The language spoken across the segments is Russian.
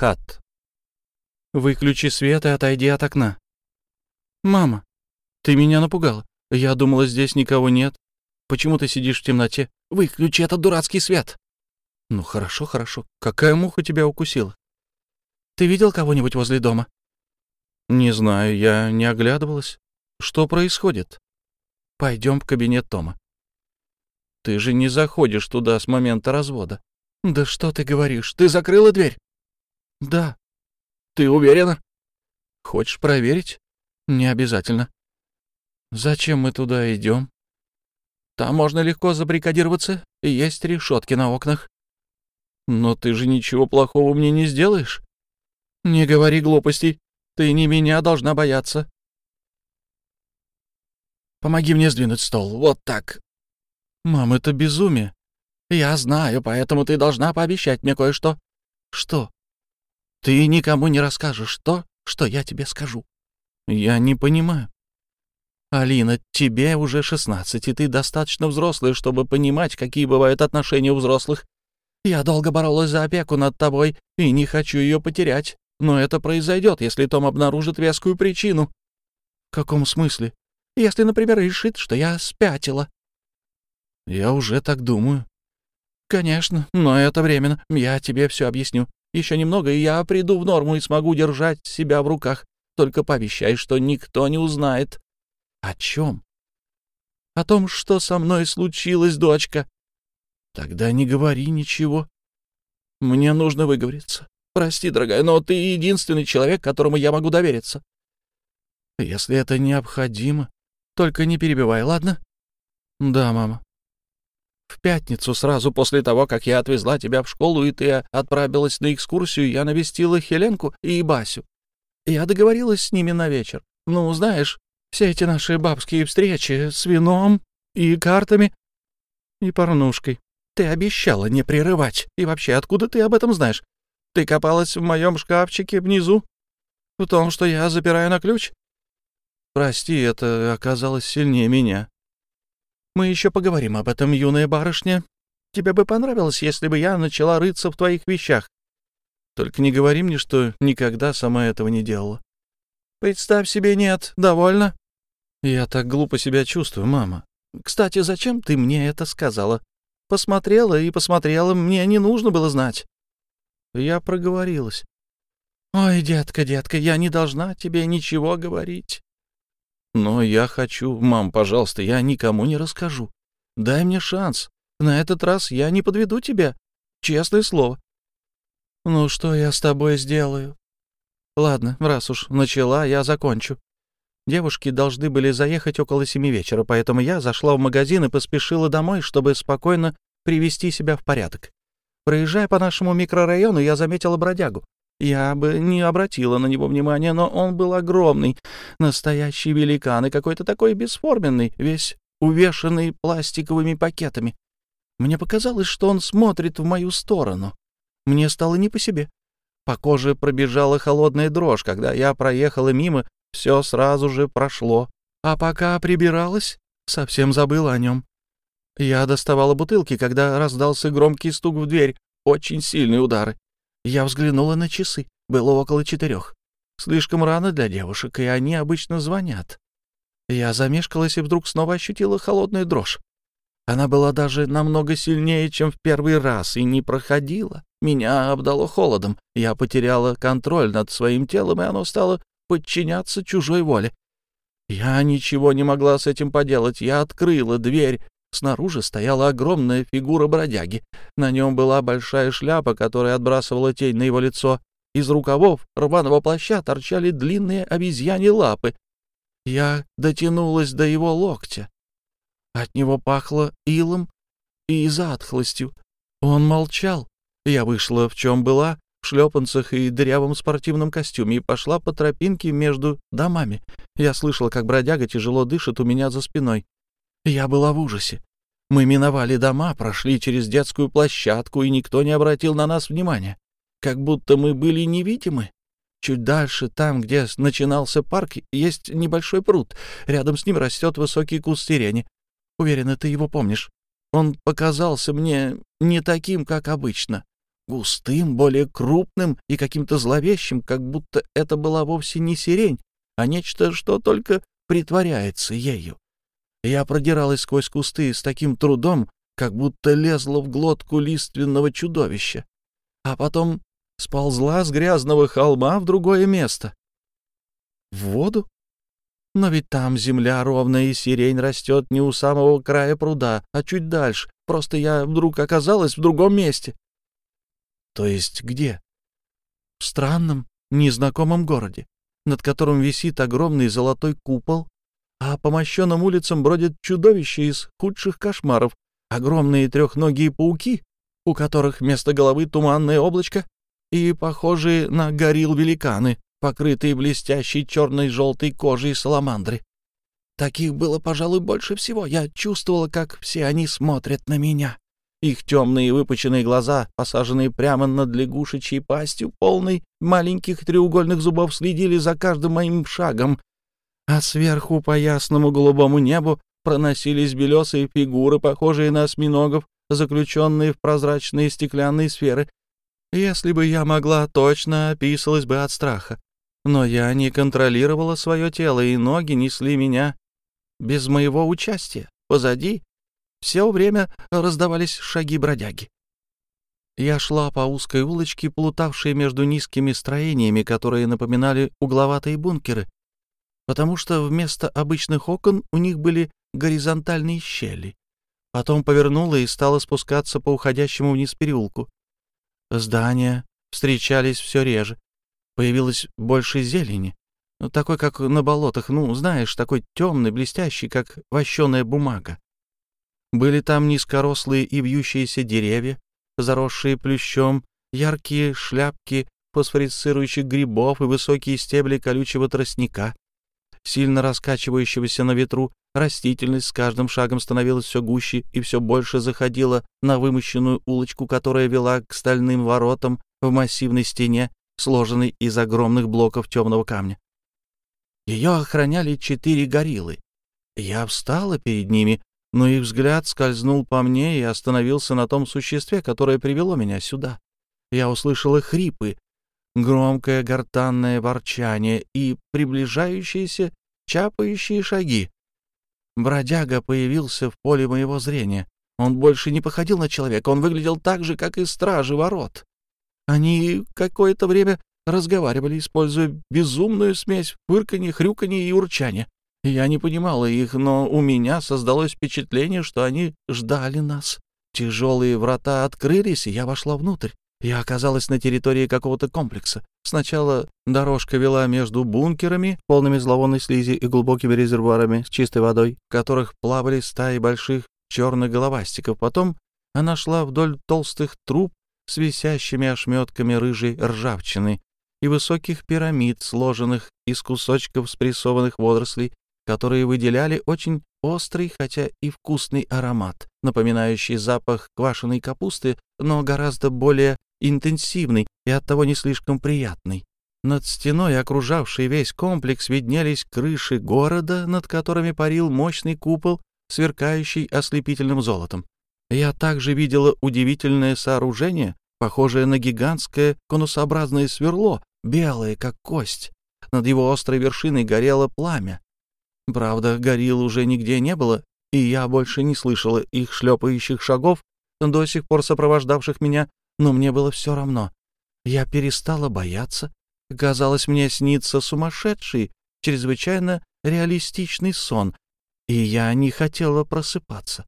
Хат. «Выключи свет и отойди от окна». «Мама, ты меня напугала. Я думала, здесь никого нет. Почему ты сидишь в темноте? Выключи этот дурацкий свет!» «Ну хорошо, хорошо. Какая муха тебя укусила?» «Ты видел кого-нибудь возле дома?» «Не знаю, я не оглядывалась. Что происходит?» «Пойдем в кабинет Тома». «Ты же не заходишь туда с момента развода». «Да что ты говоришь? Ты закрыла дверь?» «Да». «Ты уверена?» «Хочешь проверить?» «Не обязательно». «Зачем мы туда идем?» «Там можно легко забрикадироваться, и есть решетки на окнах». «Но ты же ничего плохого мне не сделаешь?» «Не говори глупостей. Ты не меня должна бояться». «Помоги мне сдвинуть стол. Вот так». «Мам, это безумие». «Я знаю, поэтому ты должна пообещать мне кое-что». «Что?» «Ты никому не расскажешь то, что я тебе скажу». «Я не понимаю». «Алина, тебе уже шестнадцать, и ты достаточно взрослая, чтобы понимать, какие бывают отношения у взрослых. Я долго боролась за опеку над тобой и не хочу ее потерять. Но это произойдет, если Том обнаружит вескую причину. — В каком смысле? Если, например, решит, что я спятила. — Я уже так думаю. — Конечно, но это временно. Я тебе все объясню. Еще немного, и я приду в норму и смогу держать себя в руках. Только пообещай, что никто не узнает. — О чем? — О том, что со мной случилось, дочка. — Тогда не говори ничего. Мне нужно выговориться. Прости, дорогая, но ты единственный человек, которому я могу довериться. Если это необходимо, только не перебивай, ладно? Да, мама. В пятницу, сразу после того, как я отвезла тебя в школу, и ты отправилась на экскурсию, я навестила Хеленку и Басю. Я договорилась с ними на вечер. Ну, знаешь, все эти наши бабские встречи с вином и картами и порнушкой. Ты обещала не прерывать. И вообще, откуда ты об этом знаешь? Ты копалась в моем шкафчике внизу? В том, что я запираю на ключ? Прости, это оказалось сильнее меня. Мы еще поговорим об этом, юная барышня. Тебе бы понравилось, если бы я начала рыться в твоих вещах. Только не говори мне, что никогда сама этого не делала. Представь себе, нет. Довольно? Я так глупо себя чувствую, мама. Кстати, зачем ты мне это сказала? Посмотрела и посмотрела, мне не нужно было знать. Я проговорилась. «Ой, детка, детка, я не должна тебе ничего говорить». «Но я хочу... Мам, пожалуйста, я никому не расскажу. Дай мне шанс. На этот раз я не подведу тебя. Честное слово». «Ну, что я с тобой сделаю?» «Ладно, раз уж начала, я закончу. Девушки должны были заехать около семи вечера, поэтому я зашла в магазин и поспешила домой, чтобы спокойно привести себя в порядок. Проезжая по нашему микрорайону, я заметила бродягу. Я бы не обратила на него внимания, но он был огромный, настоящий великан и какой-то такой бесформенный, весь увешанный пластиковыми пакетами. Мне показалось, что он смотрит в мою сторону. Мне стало не по себе. По коже пробежала холодная дрожь. Когда я проехала мимо, все сразу же прошло. А пока прибиралась, совсем забыла о нем. Я доставала бутылки, когда раздался громкий стук в дверь, очень сильные удары. Я взглянула на часы. Было около четырех. Слишком рано для девушек, и они обычно звонят. Я замешкалась и вдруг снова ощутила холодную дрожь. Она была даже намного сильнее, чем в первый раз, и не проходила. Меня обдало холодом. Я потеряла контроль над своим телом, и оно стало подчиняться чужой воле. Я ничего не могла с этим поделать. Я открыла дверь Снаружи стояла огромная фигура бродяги. На нем была большая шляпа, которая отбрасывала тень на его лицо. Из рукавов рваного плаща торчали длинные обезьяни лапы. Я дотянулась до его локтя. От него пахло илом и затхлостью. Он молчал. Я вышла в чем была, в шлепанцах и дырявом спортивном костюме, и пошла по тропинке между домами. Я слышала, как бродяга тяжело дышит у меня за спиной. Я была в ужасе. Мы миновали дома, прошли через детскую площадку, и никто не обратил на нас внимания. Как будто мы были невидимы. Чуть дальше, там, где начинался парк, есть небольшой пруд. Рядом с ним растет высокий куст сирени. Уверена, ты его помнишь. Он показался мне не таким, как обычно. густым, более крупным и каким-то зловещим, как будто это была вовсе не сирень, а нечто, что только притворяется ею. Я продиралась сквозь кусты с таким трудом, как будто лезла в глотку лиственного чудовища, а потом сползла с грязного холма в другое место. В воду? Но ведь там земля ровная, и сирень растет не у самого края пруда, а чуть дальше. Просто я вдруг оказалась в другом месте. То есть где? В странном, незнакомом городе, над которым висит огромный золотой купол, а по мощенным улицам бродят чудовища из худших кошмаров, огромные трехногие пауки, у которых вместо головы туманное облачко, и похожие на горил великаны, покрытые блестящей черной желтой кожей саламандры. Таких было, пожалуй, больше всего. Я чувствовала, как все они смотрят на меня. Их темные выпученные глаза, посаженные прямо над лягушечьей пастью, полной маленьких треугольных зубов, следили за каждым моим шагом. А сверху по ясному голубому небу проносились белесые фигуры, похожие на осьминогов, заключенные в прозрачные стеклянные сферы. Если бы я могла, точно описалась бы от страха. Но я не контролировала свое тело, и ноги несли меня без моего участия. Позади все время раздавались шаги бродяги. Я шла по узкой улочке, плутавшей между низкими строениями, которые напоминали угловатые бункеры, потому что вместо обычных окон у них были горизонтальные щели. Потом повернула и стала спускаться по уходящему вниз переулку. Здания встречались все реже. Появилось больше зелени, такой, как на болотах, ну, знаешь, такой темный, блестящий, как вощеная бумага. Были там низкорослые и вьющиеся деревья, заросшие плющом, яркие шляпки фосфорицирующих грибов и высокие стебли колючего тростника, сильно раскачивающегося на ветру, растительность с каждым шагом становилась все гуще и все больше заходила на вымощенную улочку, которая вела к стальным воротам в массивной стене, сложенной из огромных блоков темного камня. Ее охраняли четыре гориллы. Я встала перед ними, но их взгляд скользнул по мне и остановился на том существе, которое привело меня сюда. Я услышала хрипы, громкое гортанное ворчание и приближающиеся чапающие шаги. Бродяга появился в поле моего зрения. Он больше не походил на человека, он выглядел так же, как и стражи ворот. Они какое-то время разговаривали, используя безумную смесь фырканья, хрюканья и урчания. Я не понимала их, но у меня создалось впечатление, что они ждали нас. Тяжелые врата открылись, и я вошла внутрь. Я оказалась на территории какого-то комплекса. Сначала дорожка вела между бункерами, полными зловонной слизи и глубокими резервуарами с чистой водой, в которых плавали стаи больших черных головастиков. Потом она шла вдоль толстых труб с висящими ошметками рыжей ржавчины и высоких пирамид, сложенных из кусочков спрессованных водорослей, которые выделяли очень острый, хотя и вкусный аромат, напоминающий запах квашеной капусты, но гораздо более интенсивный и оттого не слишком приятный. Над стеной, окружавшей весь комплекс, виднелись крыши города, над которыми парил мощный купол, сверкающий ослепительным золотом. Я также видела удивительное сооружение, похожее на гигантское конусообразное сверло, белое, как кость. Над его острой вершиной горело пламя. Правда, горил уже нигде не было, и я больше не слышала их шлепающих шагов, до сих пор сопровождавших меня, но мне было все равно. Я перестала бояться. Казалось, мне снится сумасшедший, чрезвычайно реалистичный сон, и я не хотела просыпаться.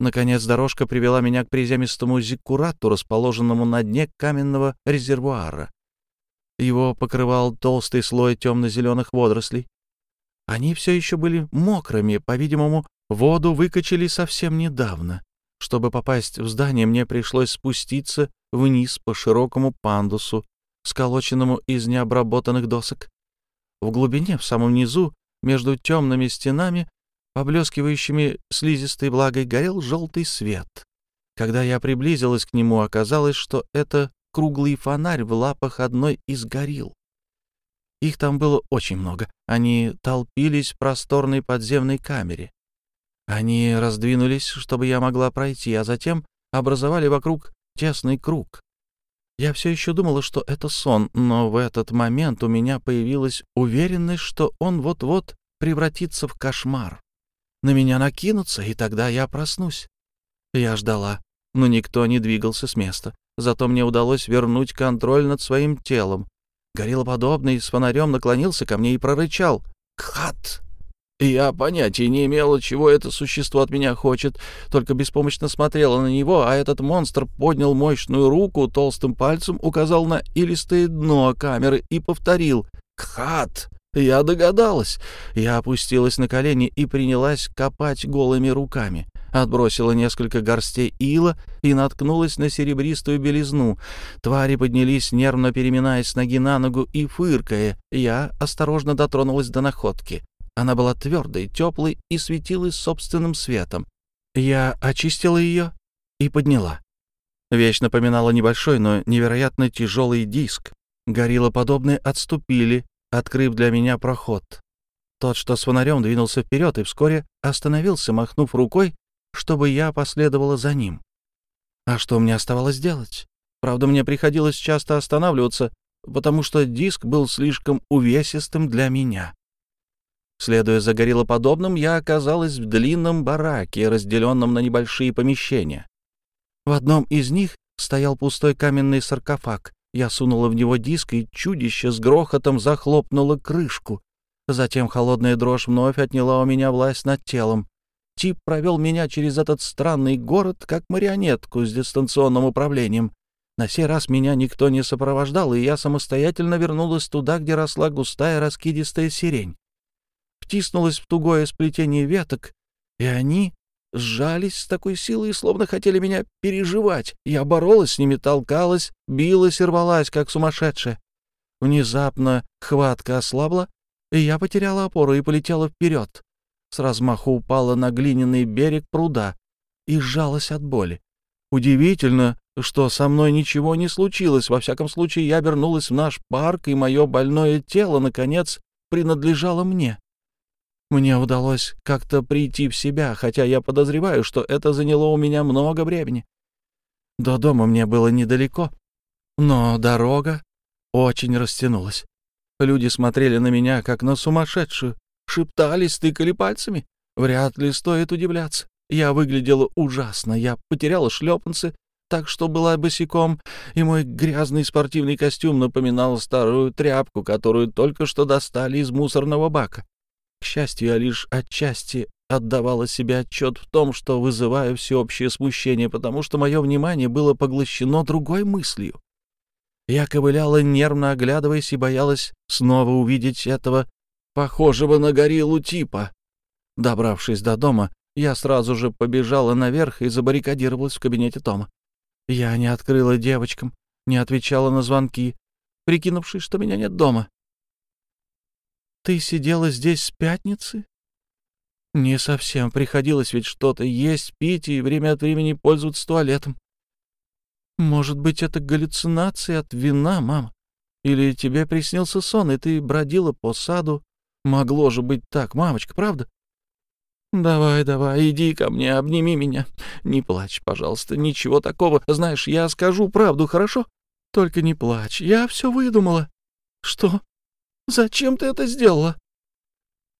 Наконец дорожка привела меня к приземистому зиккурату, расположенному на дне каменного резервуара. Его покрывал толстый слой темно-зеленых водорослей. Они все еще были мокрыми, по-видимому, воду выкачали совсем недавно. Чтобы попасть в здание, мне пришлось спуститься вниз по широкому пандусу, сколоченному из необработанных досок. В глубине, в самом низу, между темными стенами, поблескивающими слизистой влагой, горел желтый свет. Когда я приблизилась к нему, оказалось, что это круглый фонарь в лапах одной из горил. Их там было очень много. Они толпились в просторной подземной камере. Они раздвинулись, чтобы я могла пройти, а затем образовали вокруг тесный круг. Я все еще думала, что это сон, но в этот момент у меня появилась уверенность, что он вот-вот превратится в кошмар. На меня накинутся, и тогда я проснусь. Я ждала, но никто не двигался с места. Зато мне удалось вернуть контроль над своим телом. Гориллоподобный с фонарем наклонился ко мне и прорычал. «Кхат!» Я понятия не имела, чего это существо от меня хочет, только беспомощно смотрела на него, а этот монстр поднял мощную руку, толстым пальцем указал на илистое дно камеры и повторил «Кхат!». Я догадалась. Я опустилась на колени и принялась копать голыми руками. Отбросила несколько горстей ила и наткнулась на серебристую белизну. Твари поднялись, нервно переминаясь ноги на ногу и фыркая. Я осторожно дотронулась до находки. Она была твердой, теплой и светилась собственным светом. Я очистила ее и подняла. Вещь напоминала небольшой, но невероятно тяжелый диск. Гориллоподобные отступили, открыв для меня проход. Тот, что с фонарем, двинулся вперед и вскоре остановился, махнув рукой, чтобы я последовала за ним. А что мне оставалось делать? Правда, мне приходилось часто останавливаться, потому что диск был слишком увесистым для меня. Следуя за гориллоподобным, я оказалась в длинном бараке, разделенном на небольшие помещения. В одном из них стоял пустой каменный саркофаг. Я сунула в него диск, и чудище с грохотом захлопнуло крышку. Затем холодная дрожь вновь отняла у меня власть над телом. Тип провел меня через этот странный город, как марионетку с дистанционным управлением. На сей раз меня никто не сопровождал, и я самостоятельно вернулась туда, где росла густая раскидистая сирень втиснулась в тугое сплетение веток, и они сжались с такой силой, словно хотели меня переживать. Я боролась с ними, толкалась, билась и рвалась, как сумасшедшая. Внезапно хватка ослабла, и я потеряла опору и полетела вперед. С размаху упала на глиняный берег пруда и сжалась от боли. Удивительно, что со мной ничего не случилось. Во всяком случае, я вернулась в наш парк, и мое больное тело, наконец, принадлежало мне. Мне удалось как-то прийти в себя, хотя я подозреваю, что это заняло у меня много времени. До дома мне было недалеко, но дорога очень растянулась. Люди смотрели на меня, как на сумасшедшую, шептались, тыкали пальцами. Вряд ли стоит удивляться. Я выглядела ужасно, я потеряла шлепанцы, так что была босиком, и мой грязный спортивный костюм напоминал старую тряпку, которую только что достали из мусорного бака. К счастью, я лишь отчасти отдавала себе отчет в том, что вызываю всеобщее смущение, потому что мое внимание было поглощено другой мыслью. Я ковыляла, нервно оглядываясь, и боялась снова увидеть этого похожего на гориллу типа. Добравшись до дома, я сразу же побежала наверх и забаррикадировалась в кабинете Тома. Я не открыла девочкам, не отвечала на звонки, прикинувшись, что меня нет дома. Ты сидела здесь с пятницы? Не совсем. Приходилось ведь что-то есть, пить и время от времени пользоваться туалетом. Может быть, это галлюцинации от вина, мама? Или тебе приснился сон, и ты бродила по саду? Могло же быть так, мамочка, правда? Давай, давай, иди ко мне, обними меня. Не плачь, пожалуйста, ничего такого. Знаешь, я скажу правду, хорошо? Только не плачь, я все выдумала. Что? Зачем ты это сделала?»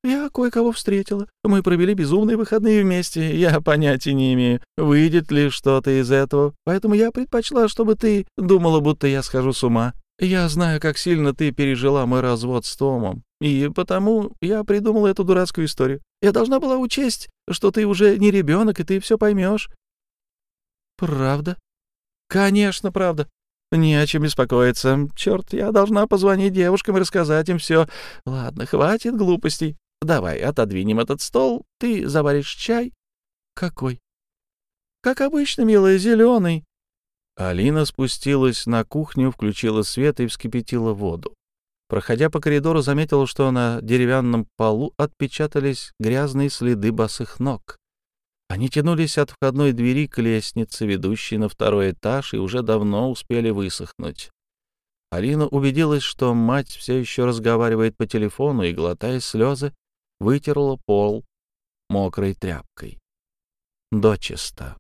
«Я кое-кого встретила. Мы провели безумные выходные вместе. Я понятия не имею, выйдет ли что-то из этого, поэтому я предпочла, чтобы ты думала, будто я схожу с ума. Я знаю, как сильно ты пережила мой развод с Томом, и потому я придумала эту дурацкую историю. Я должна была учесть, что ты уже не ребенок, и ты все поймешь». «Правда?» «Конечно, правда. Не о чем беспокоиться. Черт, я должна позвонить девушкам и рассказать им все. Ладно, хватит глупостей. Давай отодвинем этот стол. Ты заваришь чай? Какой? Как обычно, милая, зеленый. Алина спустилась на кухню, включила свет и вскипятила воду. Проходя по коридору, заметила, что на деревянном полу отпечатались грязные следы босых ног. Они тянулись от входной двери к лестнице, ведущей на второй этаж, и уже давно успели высохнуть. Алина убедилась, что мать все еще разговаривает по телефону и, глотая слезы, вытерла пол мокрой тряпкой. Дочисто.